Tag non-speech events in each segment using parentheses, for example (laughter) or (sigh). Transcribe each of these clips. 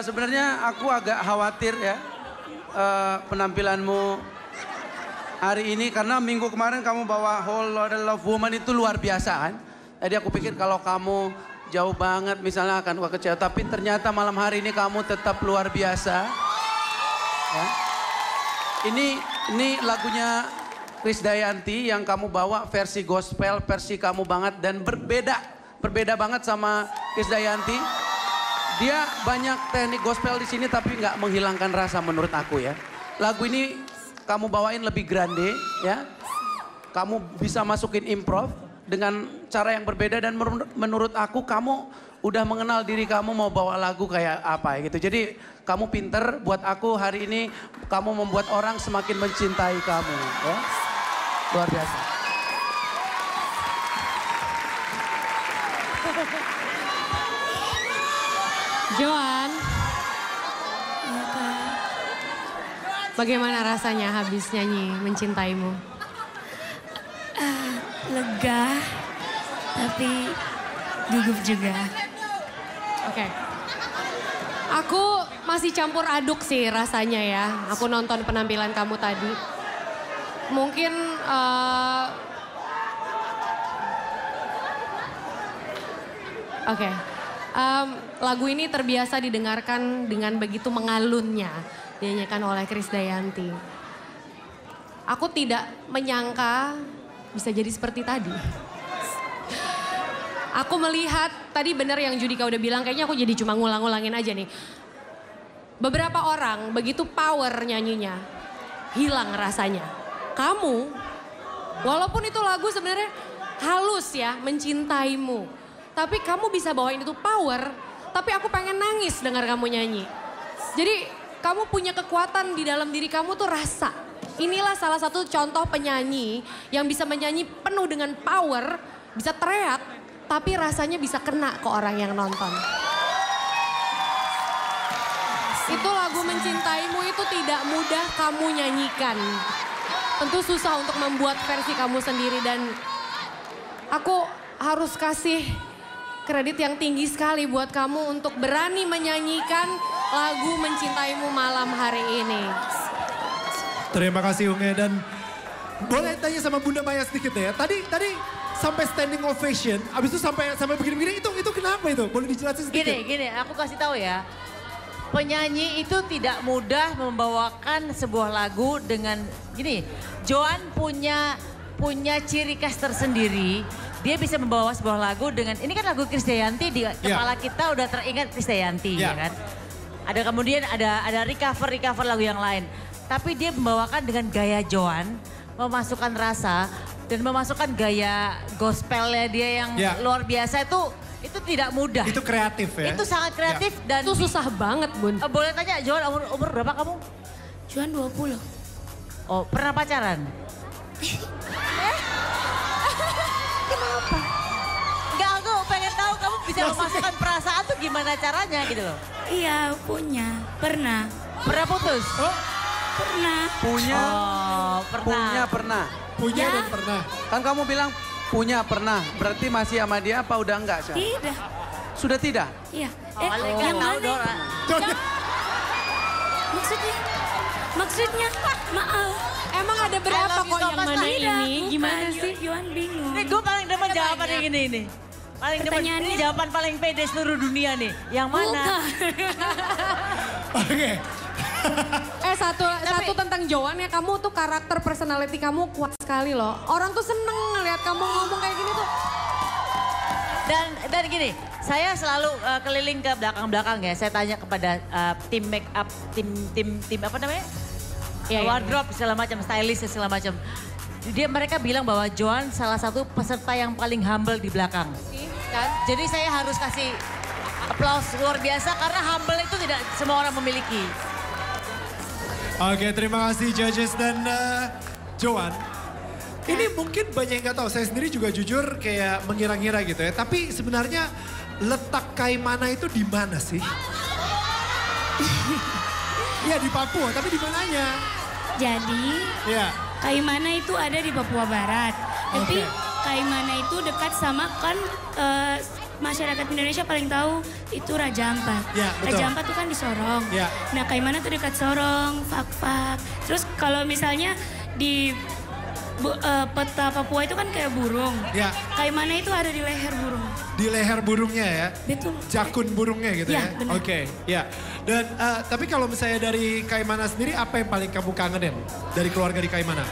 Eh, sebenarnya aku agak khawatir ya eh, penampilanmu hari ini karena minggu kemarin kamu bawa Whole Lotta Love Woman itu luar biasa kan. Tadi aku pikir kalau kamu jauh banget misalnya akan gua kecewa. Tapi ternyata malam hari ini kamu tetap luar biasa. Ya. Ini ini lagunya Chris Dayanti yang kamu bawa versi gospel, versi kamu banget dan berbeda. Berbeda banget sama Chris Dayanti. Dia banyak teknik gospel di sini tapi nggak menghilangkan rasa menurut aku ya. Lagu ini kamu bawain lebih grande ya. Kamu bisa masukin improv dengan cara yang berbeda dan menur- menurut aku kamu udah mengenal diri kamu mau bawa lagu kayak apa gitu. Jadi kamu pinter buat aku hari ini kamu membuat orang semakin mencintai kamu ya. Luar biasa. Joan. Bagaimana rasanya habis nyanyi Mencintaimu? lega tapi gugup juga. Oke. Aku masih campur aduk sih rasanya ya. Aku nonton penampilan kamu tadi. Mungkin eh, Oke. Em, lagu ini terbiasa didengarkan dengan begitu mengalunnya. Dinyanyikan oleh Chris Dayanti. Aku tidak menyangka bisa jadi seperti tadi. Aku melihat tadi benar yang Judika udah bilang kayaknya aku jadi cuma ngulang-ngulangin aja nih. Beberapa orang begitu power nyanyinya hilang rasanya. Kamu walaupun itu lagu sebenarnya halus ya mencintaimu. Tapi kamu bisa bawain itu power tapi aku pengen nangis dengar kamu nyanyi. Jadi kamu punya kekuatan di dalam diri kamu tuh rasa. Inilah salah satu contoh penyanyi yang bisa menyanyi penuh dengan power, bisa teriak, tapi rasanya bisa kena ke orang yang nonton. Itu lagu Mencintaimu itu tidak mudah kamu nyanyikan. Tentu susah untuk membuat versi kamu sendiri dan aku harus kasih kredit yang tinggi sekali buat kamu untuk berani menyanyikan lagu Mencintaimu malam hari ini. Terima kasih Unge dan boleh tanya sama Bunda Maya sedikit ya. Tadi tadi sampai standing ovation, abis itu sampai sampai begini-begini itu itu kenapa itu? Boleh dijelasin sedikit? Gini, gini, aku kasih tahu ya. Penyanyi itu tidak mudah membawakan sebuah lagu dengan gini. Joan punya punya ciri khas tersendiri. Dia bisa membawa sebuah lagu dengan ini kan lagu Krisdayanti di kepala kita udah teringat Krisdayanti Ya. ya kan. Ada kemudian ada ada recover recover lagu yang lain. Tapi dia membawakan dengan gaya Joan, memasukkan rasa dan memasukkan gaya gospelnya dia yang Ya. luar biasa itu itu tidak mudah. Itu kreatif ya. Itu sangat kreatif dan Itu susah banget bun. Eh, boleh tanya Joan umur, umur berapa kamu? Juan 20. Oh pernah pacaran? Bisa memasukkan perasaan tuh gimana caranya gitu loh. Iya punya, pernah, Pernah putus? Oh, pernah. Punya, Oh pernah. punya pernah. punya Ya. dan pernah. Kan kamu bilang punya pernah. Berarti masih sama dia apa udah enggak, Syah? Tidak, Sudah tidak? iya. Oh, paling nggak yang tahu mana? Dora. Maksudnya, maksudnya, maaf. Emang ada berapa kok yang mana ini? Gimana sih? Yuan bingung. Ini gue paling demen jawaban yang ini Paling demen, ini jawaban paling pede seluruh dunia nih. Yang mana? Oke. (laughs) Eh satu satu tentang Joan ya kamu tuh karakter personality kamu kuat sekali loh. Orang tuh seneng ngeliat kamu ngomong kayak gini tuh. Dan dan gini, saya selalu uh, keliling ke belakang-belakang ya. Saya tanya kepada uh, tim make up, tim tim tim apa namanya? Iya, iya. Wardrobe segala macam, stylist segala macam. Dia mereka bilang bahwa Joan salah satu peserta yang paling humble di belakang. Kan? Jadi saya harus kasih applause luar biasa karena humble itu tidak semua orang memiliki. Oke, terima kasih judges dan eh, Joan. Ini mungkin banyak yang nggak tahu. Saya sendiri juga jujur kayak mengira-ngira gitu ya. Tapi sebenarnya letak Kaimana itu di mana sih? (laughs) Iya di Papua, tapi di mananya? Jadi, Ya. Kaimana itu ada di Papua Barat. Tapi Oke. Kaimana itu dekat sama kan eh, masyarakat Indonesia paling tahu itu Raja Ampat. Ya, betul. Raja Ampat itu kan di Sorong. Ya. Nah Kaimana tuh dekat Sorong, Fak-Fak. Terus kalau misalnya di bu- eh, peta Papua itu kan kayak burung. Ya. Kaimana itu ada di leher burung. Di leher burungnya ya? Betul. Jakun burungnya gitu Ya, ya? Oke, ya. Dan eh, tapi kalau misalnya dari Kaimana sendiri apa yang paling kamu kangenin dari keluarga di Kaimana?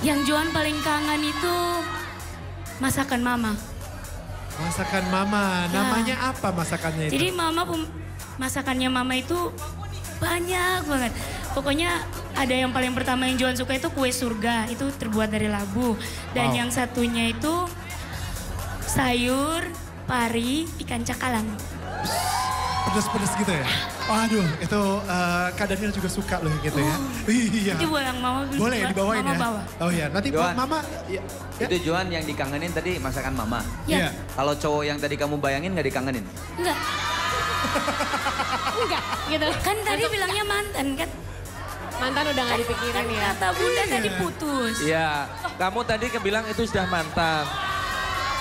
Yang Joan paling kangen itu masakan mama. Masakan mama, Ya. namanya apa masakannya itu? Jadi mama masakannya mama itu banyak banget. Pokoknya ada yang paling pertama yang Joan suka itu kue surga, itu terbuat dari labu. Dan Wow. yang satunya itu sayur, pari, ikan cakalang. Pedes-pedes gitu ya? Waduh, itu eh, Kak Daniel juga suka loh gitu ya. Iya. Itu yang mama Boleh dibawain mama ya? bawa. Oh iya, nanti buat Johan. mama. Ya. ya. Itu Joan yang dikangenin tadi masakan mama. Ya, Iya. Kalau cowok yang tadi kamu bayangin nggak dikangenin? enggak. Enggak gitu. Kan tadi bilangnya mantan kan? Mantan udah gak dipikirin ya. kata bunda tadi putus. Iya, kamu tadi kebilang itu sudah mantan.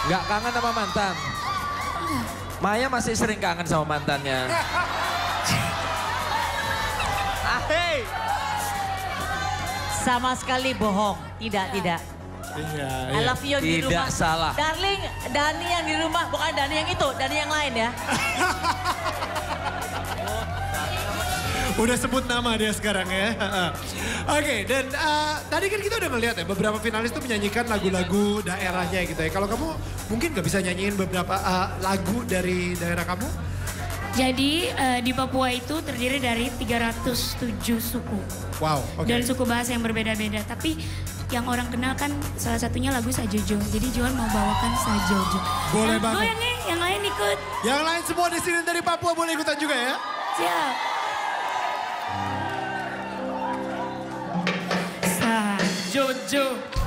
Nggak kangen sama mantan? Maya masih sering kangen sama mantannya. ah, hey. Sama sekali bohong. Tidak, tidak. Iya, I iya. love you yang di Tidak rumah. salah. Darling, Dani yang di rumah. Bukan Dani yang itu, Dani yang lain ya. (laughs) Udah sebut nama dia sekarang ya. (laughs) Oke, dan eh, tadi kan kita udah ngeliat ya beberapa finalis tuh menyanyikan lagu-lagu daerahnya gitu ya. Kalau kamu mungkin gak bisa nyanyiin beberapa eh, lagu dari daerah kamu? Jadi eh, di Papua itu terdiri dari 307 suku. Wow, oke. dan suku bahasa yang berbeda-beda. Tapi yang orang kenal kan salah satunya lagu Sajojo. Jadi Joan mau bawakan Sajojo. Boleh yang banget. goyang nih, yang lain ikut. Yang lain semua di sini dari Papua boleh ikutan juga ya? Siap. Sajojo.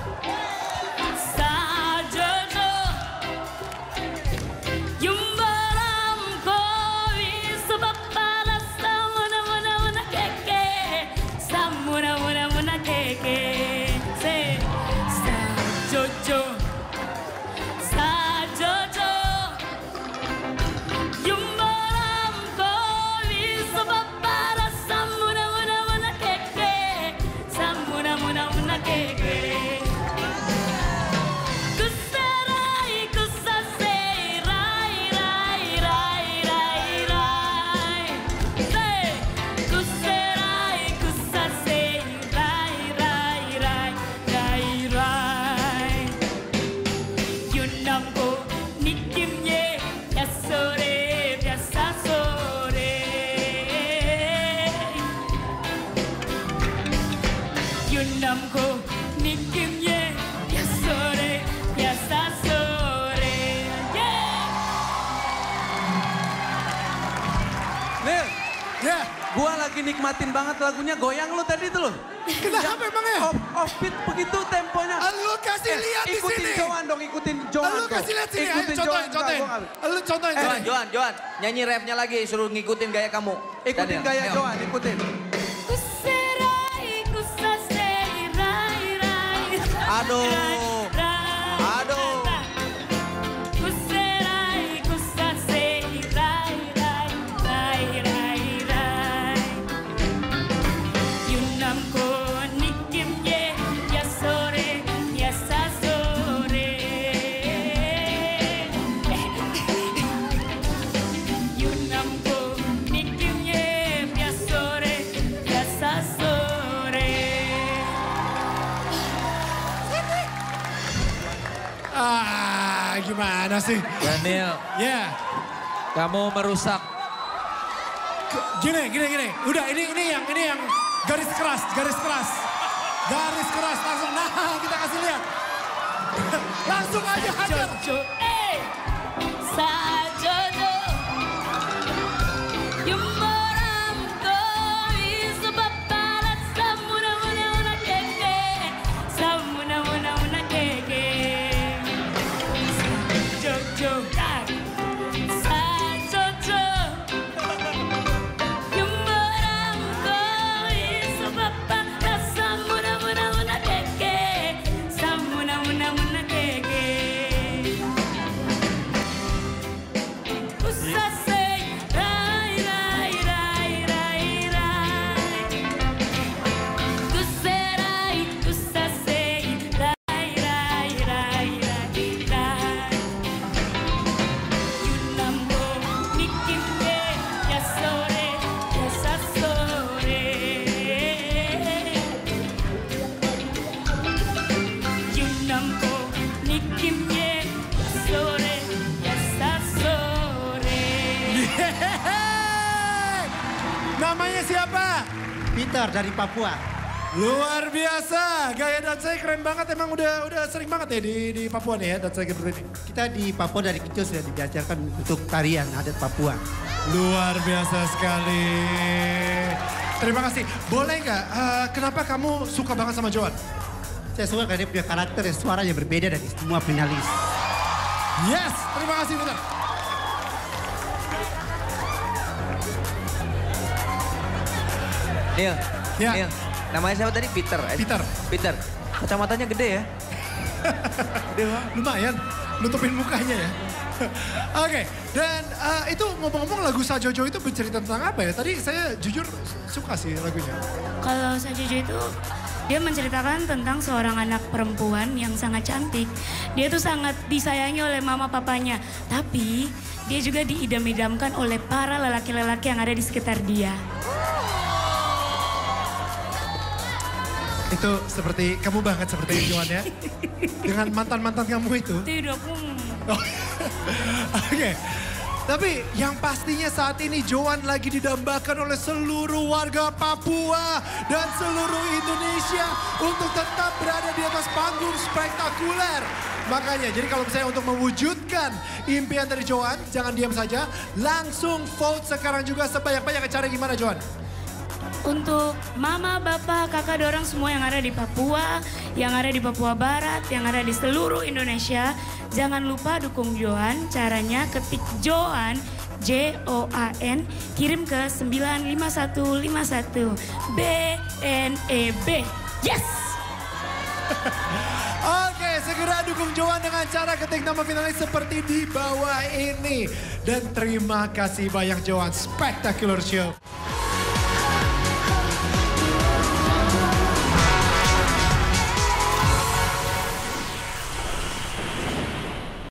Nikmatin banget lagunya goyang lu tadi tuh lo. Kenapa emangnya? Off, off beat begitu temponya. Lu kasih Eh, lihat di ikutin sini. Joan dong, ikutin Joan Lu tuh. kasih lihat sini, ayo Ikutin contohin, Joan, contohin. contohin, Joan, contohin. Joan, Joan. Nyanyi rapnya lagi, suruh ngikutin gaya kamu. Ikutin Daniel, gaya ayo. Joan, ikutin. Kuserai, kusasei, rai, rai. Aduh. Gimana sih? Daniel, Ya, kamu merusak. gini, gini, gini. Udah, ini, ini yang, ini yang garis keras, garis keras. Garis keras, langsung, nah (laughs) kita kasih lihat. (laughs) langsung aja hajar. Eh, sa dari Papua. Luar biasa, gaya dansanya keren banget. Emang udah udah sering banget ya di di Papua nih ya dansanya seperti ini. Kita di Papua dari kecil sudah diajarkan untuk tarian adat Papua. Luar biasa sekali. Terima kasih. Boleh nggak? eh, kenapa kamu suka banget sama Joan? Saya suka karena dia punya karakter dan suara yang berbeda dari semua finalis. Yes, terima kasih Peter. Neil, Ya. Namanya siapa tadi? Peter. Peter. Peter. Kacamatanya gede ya. (laughs) Lumayan, nutupin mukanya ya. (laughs) Oke, dan eh, itu ngomong-ngomong lagu Sajojo itu bercerita tentang apa ya? Tadi saya jujur suka sih lagunya. Kalau Sajojo itu dia menceritakan tentang seorang anak perempuan yang sangat cantik. Dia tuh sangat disayangi oleh mama papanya, tapi dia juga diidam-idamkan oleh para lelaki-lelaki yang ada di sekitar dia. Itu seperti kamu banget seperti Joan ya. Dengan mantan-mantan kamu itu. Tidak pun. Oh, (laughs) Oke. Tapi yang pastinya saat ini Joan lagi didambakan oleh seluruh warga Papua dan seluruh Indonesia untuk tetap berada di atas panggung spektakuler. Makanya jadi kalau misalnya untuk mewujudkan impian dari Joan, jangan diam saja. Langsung vote sekarang juga sebanyak-banyak cara gimana Joan? Untuk mama, bapak, kakak, dorang semua yang ada di Papua, yang ada di Papua Barat, yang ada di seluruh Indonesia, jangan lupa dukung Joan. Caranya ketik Joan, J-O-A-N, kirim ke 95151 B-N-E-B. Yes! (laughs) Oke, segera dukung Joan dengan cara ketik nama finalis seperti di bawah ini. Dan terima kasih banyak Joan, Spectacular Show.